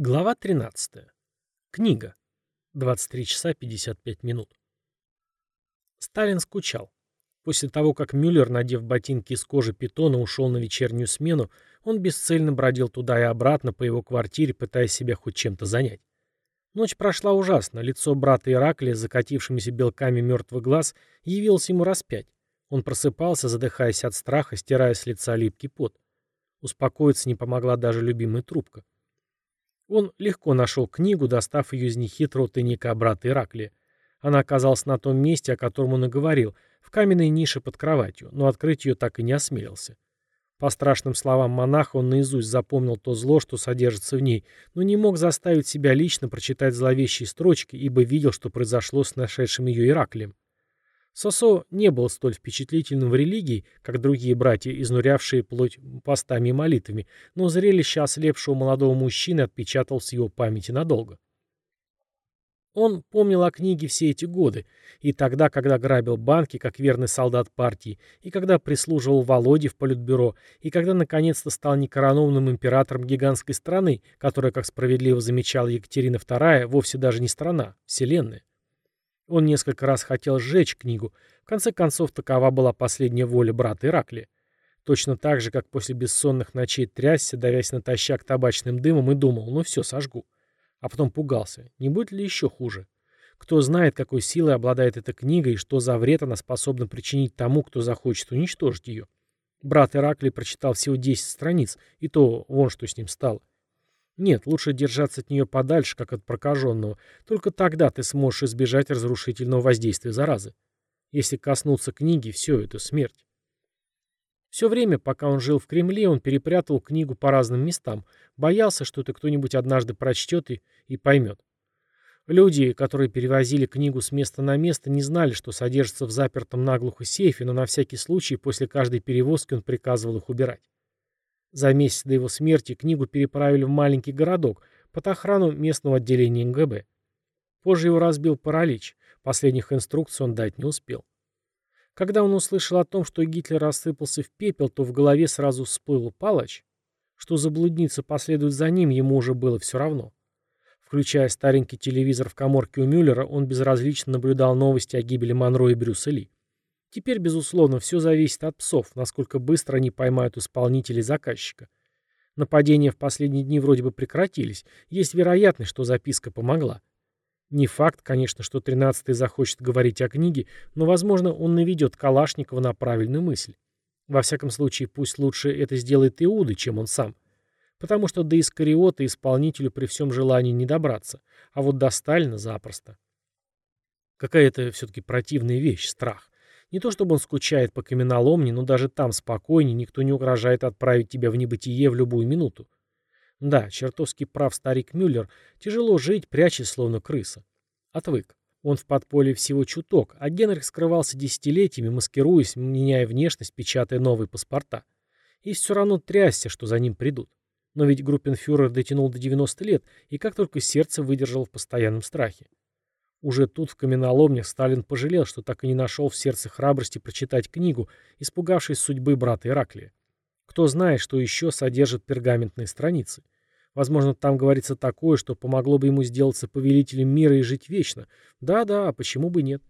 Глава 13. Книга. 23 часа 55 минут. Сталин скучал. После того, как Мюллер, надев ботинки из кожи питона, ушел на вечернюю смену, он бесцельно бродил туда и обратно по его квартире, пытаясь себя хоть чем-то занять. Ночь прошла ужасно. Лицо брата Ираклия закатившимися белками мертвых глаз явилось ему распять. Он просыпался, задыхаясь от страха, стирая с лица липкий пот. Успокоиться не помогла даже любимая трубка. Он легко нашел книгу, достав ее из нехитрого тайника брата Ираклия. Она оказалась на том месте, о котором он и говорил, в каменной нише под кроватью, но открыть ее так и не осмелился. По страшным словам монаха он наизусть запомнил то зло, что содержится в ней, но не мог заставить себя лично прочитать зловещие строчки, ибо видел, что произошло с нашедшим ее Ираклием. Сосо не был столь впечатлительным в религии, как другие братья, изнурявшие плоть постами и молитвами, но зрелище ослепшего молодого мужчины отпечаталось в его памяти надолго. Он помнил о книге все эти годы, и тогда, когда грабил банки, как верный солдат партии, и когда прислуживал Володе в политбюро, и когда наконец-то стал некоронованным императором гигантской страны, которая, как справедливо замечала Екатерина II, вовсе даже не страна, вселенная. Он несколько раз хотел сжечь книгу. В конце концов, такова была последняя воля брата Ираклия. Точно так же, как после бессонных ночей трясся, давясь натощак табачным дымом, и думал, ну все, сожгу. А потом пугался, не будет ли еще хуже. Кто знает, какой силой обладает эта книга и что за вред она способна причинить тому, кто захочет уничтожить ее. Брат Ираклий прочитал всего 10 страниц, и то вон что с ним стало. Нет, лучше держаться от нее подальше, как от прокаженного. Только тогда ты сможешь избежать разрушительного воздействия заразы. Если коснуться книги, все это смерть. Все время, пока он жил в Кремле, он перепрятал книгу по разным местам, боялся, что это кто-нибудь однажды прочтет и, и поймет. Люди, которые перевозили книгу с места на место, не знали, что содержится в запертом наглухо сейфе, но на всякий случай после каждой перевозки он приказывал их убирать. За месяц до его смерти книгу переправили в маленький городок под охрану местного отделения МГБ. Позже его разбил паралич. Последних инструкций он дать не успел. Когда он услышал о том, что Гитлер рассыпался в пепел, то в голове сразу всплыл палач. Что заблудница последует за ним, ему уже было все равно. Включая старенький телевизор в коморке у Мюллера, он безразлично наблюдал новости о гибели Монро и Брюса Ли. Теперь, безусловно, все зависит от псов, насколько быстро они поймают исполнителей заказчика. Нападения в последние дни вроде бы прекратились. Есть вероятность, что записка помогла. Не факт, конечно, что тринадцатый захочет говорить о книге, но, возможно, он наведет Калашникова на правильную мысль. Во всяком случае, пусть лучше это сделает Иуда, чем он сам. Потому что до Искариота исполнителю при всем желании не добраться, а вот до Сталина запросто. Какая-то все-таки противная вещь, страх. Не то чтобы он скучает по каменоломне, но даже там спокойнее, никто не угрожает отправить тебя в небытие в любую минуту. Да, чертовски прав старик Мюллер, тяжело жить, прячась словно крыса. Отвык. Он в подполье всего чуток, а Генрих скрывался десятилетиями, маскируясь, меняя внешность, печатая новые паспорта. И все равно трясся, что за ним придут. Но ведь группенфюрер дотянул до 90 лет, и как только сердце выдержало в постоянном страхе. Уже тут, в каменоломнях, Сталин пожалел, что так и не нашел в сердце храбрости прочитать книгу, испугавшись судьбы брата Ираклия. Кто знает, что еще содержит пергаментные страницы. Возможно, там говорится такое, что помогло бы ему сделаться повелителем мира и жить вечно. Да-да, почему бы нет?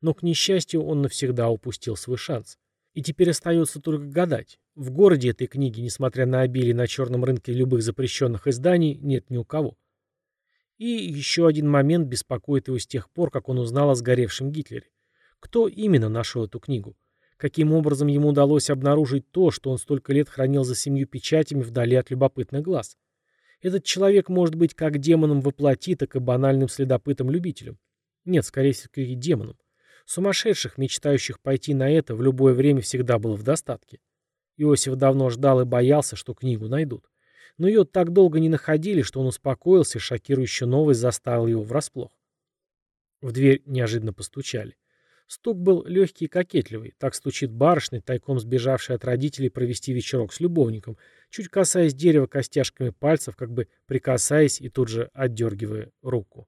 Но, к несчастью, он навсегда упустил свой шанс. И теперь остается только гадать. В городе этой книги, несмотря на обилие на черном рынке любых запрещенных изданий, нет ни у кого. И еще один момент беспокоит его с тех пор, как он узнал о сгоревшем Гитлере. Кто именно нашел эту книгу? Каким образом ему удалось обнаружить то, что он столько лет хранил за семью печатями вдали от любопытных глаз? Этот человек может быть как демоном воплоти, так и банальным следопытом-любителем. Нет, скорее всего, демоном. Сумасшедших, мечтающих пойти на это, в любое время всегда было в достатке. Иосиф давно ждал и боялся, что книгу найдут но ее так долго не находили, что он успокоился, и шокирующая новость заставила его врасплох. В дверь неожиданно постучали. Стук был легкий и кокетливый. Так стучит барышня, тайком сбежавшая от родителей провести вечерок с любовником, чуть касаясь дерева костяшками пальцев, как бы прикасаясь и тут же отдергивая руку.